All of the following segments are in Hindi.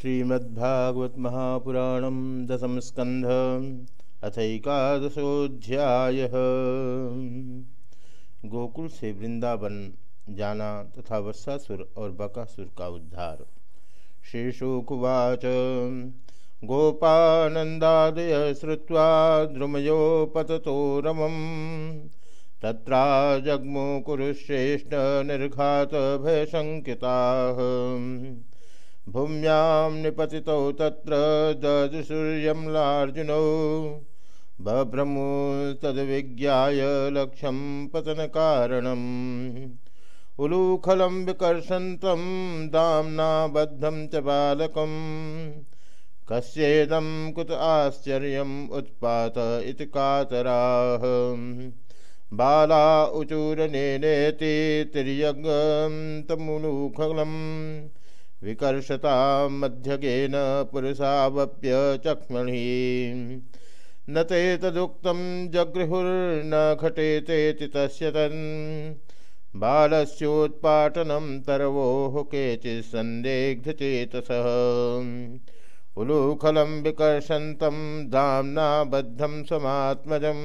श्रीमद्भागवत महापुराण दशम स्कंध अथकादशोध्याय गोकुल से वृंदावन जाना तथा वर्षासुर और बकासुर का उद्धार। श्रीशुकुवाच। गोपानंदादय श्रुवा द्रुमयो पततो रमम् जग्मु कुरुश्रेष्ठ निर्घात भयशङ्किताः। भूम्यां निपतितौ तत्र ददसूर्यम्लार्जुनौ बभ्रमु तद्विज्ञाय लक्ष्यं पतनकारणम्। उलूखलं विकर्षन्तं दाम्ना बद्धं च बालकं कस्येदं कुत आश्चर्यम् उत्पात इति कातराः। बाला उचूरनेनेति तिर्यगं तमुलूखलम् विकर्षता मध्यगेन पुरुषावप्यचक्ष्मणि न ते तदुक्तं जगृहुर्न घटेतेति तस्य तन्। बालस्योत्पाटनं तरवोः केचित् सन्देग्धचेतसः। उलूखलं विकर्षन्तं दाम्ना बद्धं स्वमात्मजं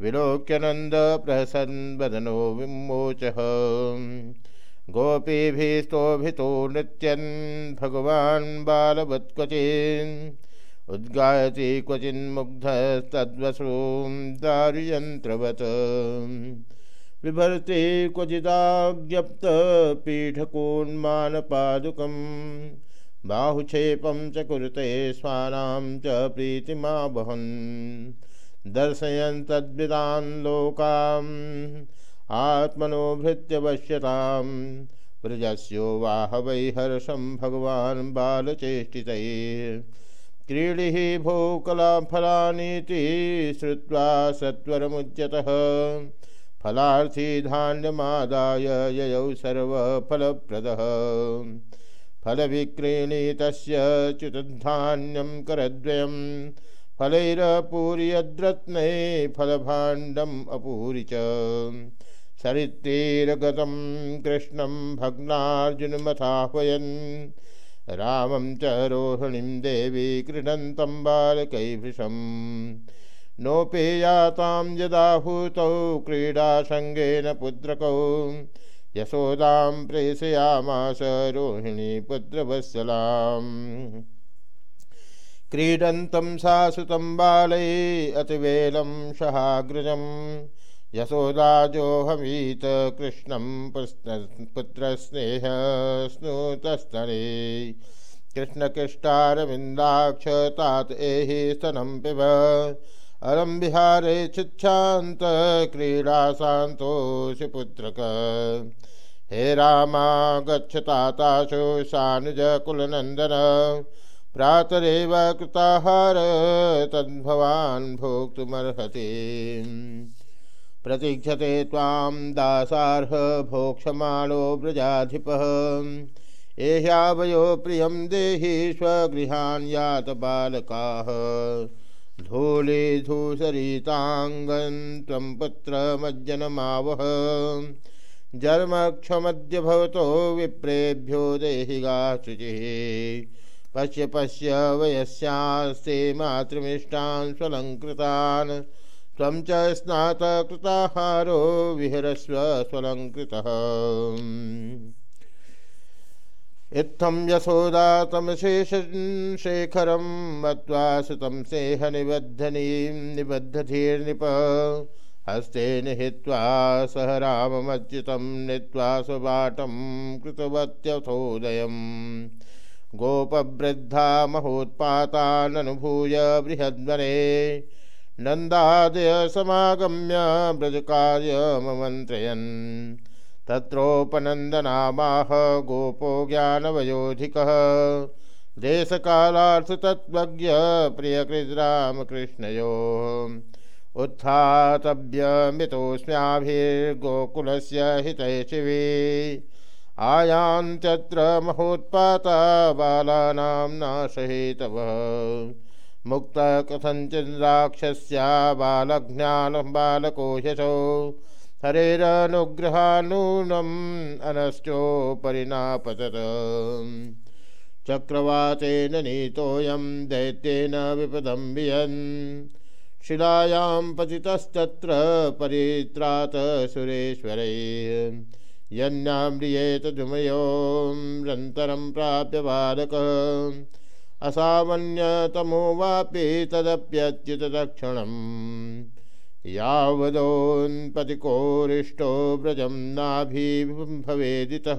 विलोक्यनन्दप्रहसन् वदनो विमोचः। गोपीभिस्तोभितो नृत्यन् भगवान् बालवत्क्वचिन् उद्गायति क्वचिन्मुग्धस्तद्वसूं दारुयन्त्रवत्। बिभर्ति क्वचिदाज्ञप्तपीठकोन्मानपादुकं बाहुक्षेपं च कुरुते स्वानां च प्रीतिमा वहन् दर्शयन् तद्विदान् लोकाम् आत्मनोभृत्यवश्यतां प्रजस्यो वाह वै हर्षं भगवान् बालचेष्टितैः। क्रीडिः भोकलाफलानीति श्रुत्वा सत्वरमुच्यतः। फलार्थी धान्यमादाय ययौ सर्वफलप्रदः। फलविक्रीणीतस्य च्युतधान्यं करद्वयम्। फलैरपूर्यद्रत्नै फलभाण्डम् अपूरि च। सरित्रीरगतं कृष्णं भग्नार्जुनमथाह्वयन्। रामं च रोहिणीं देवी क्रीडन्तं बालकैभृशम् नोपेयातां यदाहूतौ क्रीडासङ्गेन पुत्रकौ। यशोदां प्रेषयामास रोहिणी पुत्रवत्सलाम्। क्रीडन्तं सासुतं बालै अतिवेलं सहाग्रजम् यशोदाजोहमीत कृष्णं पुत्रस्नेह स्नुतस्तरे कृष्णकृष्टारविन्दाक्ष तात एहि स्तनं पिब। अलं विहारे चिच्छान्त क्रीडा शान्तोऽसि पुत्रक। हे रामा, गच्छ ताताशु सानुजकुलनन्दन प्रातरेव कृताहार, तद्भवान् भोक्तुमर्हति। प्रतीक्षते तां दासार्ह भोक्षमाणो व्रजाधिपः। एह्यावयो प्रियं देहि स्वगृहान् यात बालकाः। धूलिधूसरिताङ्गन् त्वं पुत्रमज्जनमावह। जन्मक्षमद्य भवतो विप्रेभ्यो देहिगा शुचिः। पश्य पश्य वयस्यास्ते मातृमिष्टान् स्वलङ्कृतान्। त्वं च स्नातकृताहारो विहरस्व स्वलङ्कृतः। इत्थं यशोदा तमशेषशेखरं मत्वा सुतं स्नेहनिबद्धनीं निबद्धधीर्निप। हस्ते निहित्वा सह राममच्युतं नीत्वा स्वबाटं कृतवत्यथोदयम्। गोपवृद्धा महोत्पाताननुभूय बृहद्वने नन्दादय समागम्य व्रजकार्यममन्त्रयन् तत्रोपनन्दनामाह गोपो ज्ञानवयोधिकः। देशकालार्थतत्त्वज्ञ प्रियकृद्रामकृष्णयोः उत्थातव्यमितोऽस्म्याभिर्गोकुलस्य हितै शिवे आयान्त्यत्र महोत्पाता बालानां नाशहेतवः मुक्त कथञ्चिन्राक्षस्या बालज्ञानं बालको यशो हरेरनुग्रहानूनम् अनश्चोपरि नापतत चक्रवातेन नीतोऽयं दैत्येन विपदं वियन् शिलायां पतितस्तत्र परित्रात सुरेश्वरै। यन्याम्रियेत दुमयोरन्तरं प्राप्य बालकः। असावन्यतमो वापि तदप्यच्युतदक्षिणम् यावदोन्पतिकोरिष्टो व्रजं नाभिभवेदितः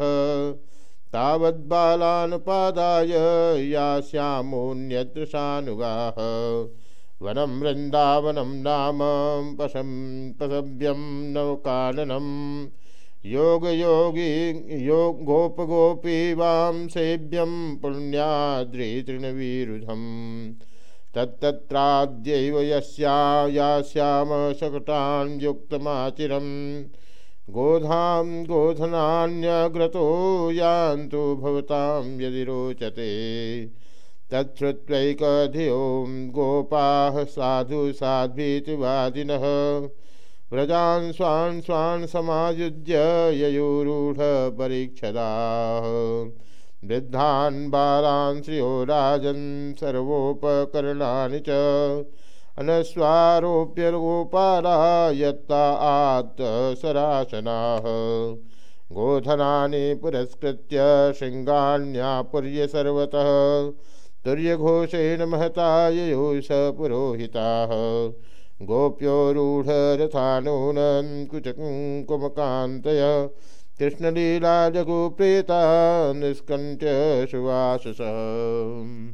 तावद्बालानुपादाय यास्यामोऽन्यदृशानुगाः वनं वृन्दावनं नाम पशं पशव्यं नवकाननं योगयोगी योग गोपगोपी वां सेव्यं पुण्याद्रितृणविरुधम् तत्तत्राद्यैव यस्या यास्याम शकटान् युक्तमाचिरम् गोधां गोधनान्यग्रतो यान्तु भवतां यदि रोचते तच्छ्रुत्वैकधियो गोपाः साधु साध्वीतिवादिनः व्रजान् स्वान् स्वान् समायुज्य ययोरूढपरीक्षदाः वृद्धान् बालान् श्रियो राजन् सर्वोपकरणानि च। अनस्वारोप्य गोपाला यत्ता आत्तसरासनाः गोधनानि पुरस्कृत्य शृङ्गाण्यापुर्य सर्वतः। तुर्यघोषेण महता ययुष पुरोहिताः। गोप्योरूढरथानूनन् कुचकुङ्कुमकान्तय कृष्णलीला जगुप्रेता निष्कण्ठ्य सुवाससः।